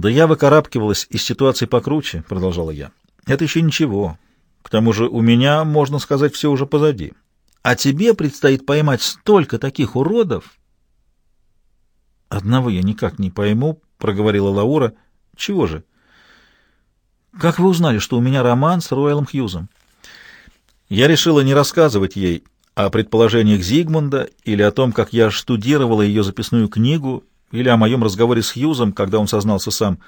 «Да я выкарабкивалась из ситуации покруче», — продолжала я. «Это еще ничего. К тому же у меня, можно сказать, все уже позади. А тебе предстоит поймать столько таких уродов!» «Одного я никак не пойму», — проговорила Лаура. «Чего же?» «Как вы узнали, что у меня роман с Ройлом Хьюзом?» Я решила не рассказывать ей о предположениях Зигмунда или о том, как я штудировала ее записную книгу, или о моем разговоре с Хьюзом, когда он сознался сам.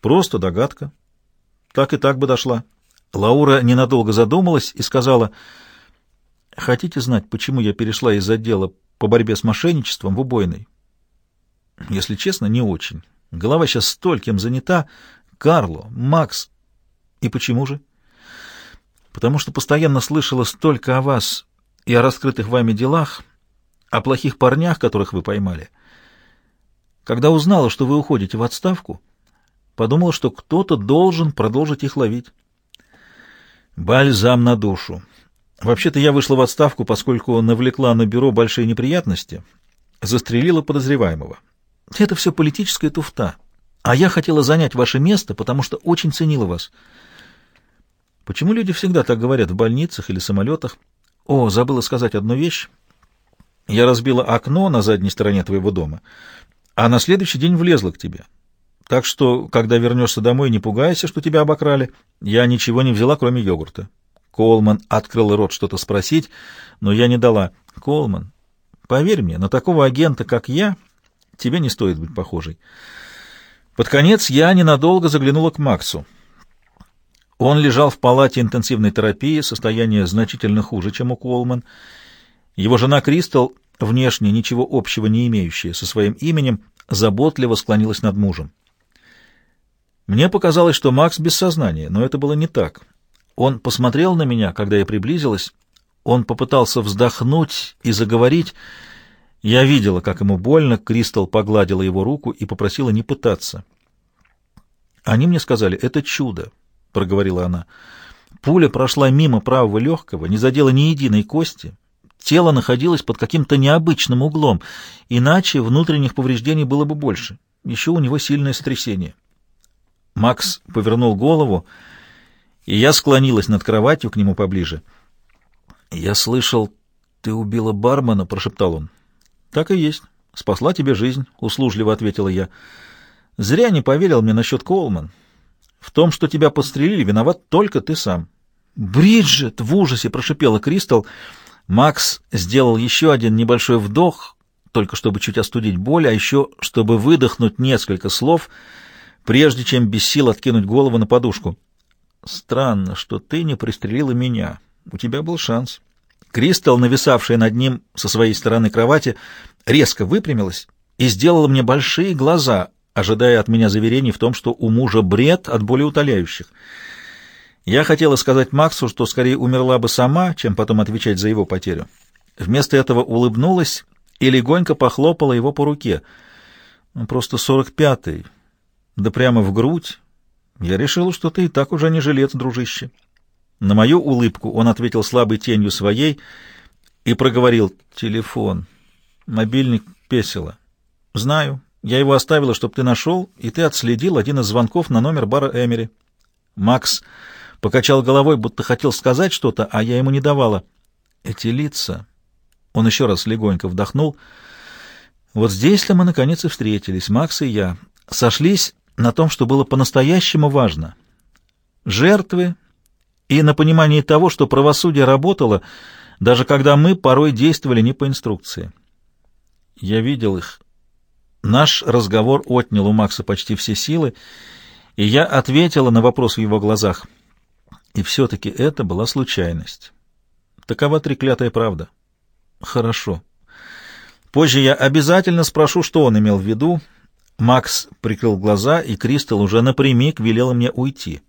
Просто догадка. Так и так бы дошла. Лаура ненадолго задумалась и сказала, «Хотите знать, почему я перешла из отдела по борьбе с мошенничеством в убойный?» «Если честно, не очень. Голова сейчас стольким занята. Карло, Макс. И почему же?» «Потому что постоянно слышала столько о вас и о раскрытых вами делах, о плохих парнях, которых вы поймали». Когда узнала, что вы уходите в отставку, подумала, что кто-то должен продолжить их ловить. Бальзам на душу. Вообще-то я вышла в отставку, поскольку навлекла на бюро большие неприятности, застрелила подозреваемого. Это все политическая туфта. А я хотела занять ваше место, потому что очень ценила вас. Почему люди всегда так говорят в больницах или самолетах? О, забыла сказать одну вещь. Я разбила окно на задней стороне твоего дома — а на следующий день влезла к тебе. Так что, когда вернешься домой, не пугайся, что тебя обокрали. Я ничего не взяла, кроме йогурта. Колман открыл рот что-то спросить, но я не дала. Колман, поверь мне, на такого агента, как я, тебе не стоит быть похожей. Под конец я ненадолго заглянула к Максу. Он лежал в палате интенсивной терапии, состояние значительно хуже, чем у Колман. Его жена Кристал внешне ничего общего не имеющая со своим именем, заботливо склонилась над мужем. Мне показалось, что Макс без сознания, но это было не так. Он посмотрел на меня, когда я приблизилась, он попытался вздохнуть и заговорить. Я видела, как ему больно, Кристал погладила его руку и попросила не пытаться. «Они мне сказали, это чудо», — проговорила она. «Пуля прошла мимо правого легкого, не задела ни единой кости, Тело находилось под каким-то необычным углом, иначе внутренних повреждений было бы больше. Еще у него сильное сотрясение. Макс повернул голову, и я склонилась над кроватью к нему поближе. «Я слышал, ты убила бармена», — прошептал он. «Так и есть. Спасла тебе жизнь», — услужливо ответила я. «Зря не поверил мне насчет Колман. В том, что тебя подстрелили, виноват только ты сам». «Бриджит!» — в ужасе прошипела Кристал — Макс сделал еще один небольшой вдох, только чтобы чуть остудить боль, а еще чтобы выдохнуть несколько слов, прежде чем без сил откинуть голову на подушку. «Странно, что ты не пристрелила меня. У тебя был шанс». Кристал, нависавшая над ним со своей стороны кровати, резко выпрямилась и сделала мне большие глаза, ожидая от меня заверений в том, что у мужа бред от более утоляющих. Я хотела сказать Максу, что скорее умерла бы сама, чем потом отвечать за его потерю. Вместо этого улыбнулась и легонько похлопала его по руке. Ну, просто сорок пятый. Да прямо в грудь. Я решил, что ты и так уже не жилец, дружище. На мою улыбку он ответил слабой тенью своей и проговорил «Телефон. Мобильник песела. Знаю. Я его оставила, чтобы ты нашел, и ты отследил один из звонков на номер бара Эмери». Макс покачал головой, будто хотел сказать что-то, а я ему не давала. Эти лица... Он еще раз легонько вдохнул. Вот здесь-то мы наконец и встретились, Макс и я. Сошлись на том, что было по-настоящему важно. Жертвы и на понимании того, что правосудие работало, даже когда мы порой действовали не по инструкции. Я видел их. Наш разговор отнял у Макса почти все силы, и я ответила на вопрос в его глазах — и все-таки это была случайность. Такова треклятая правда. Хорошо. Позже я обязательно спрошу, что он имел в виду. Макс прикрыл глаза, и Кристал уже напрямик велела мне уйти.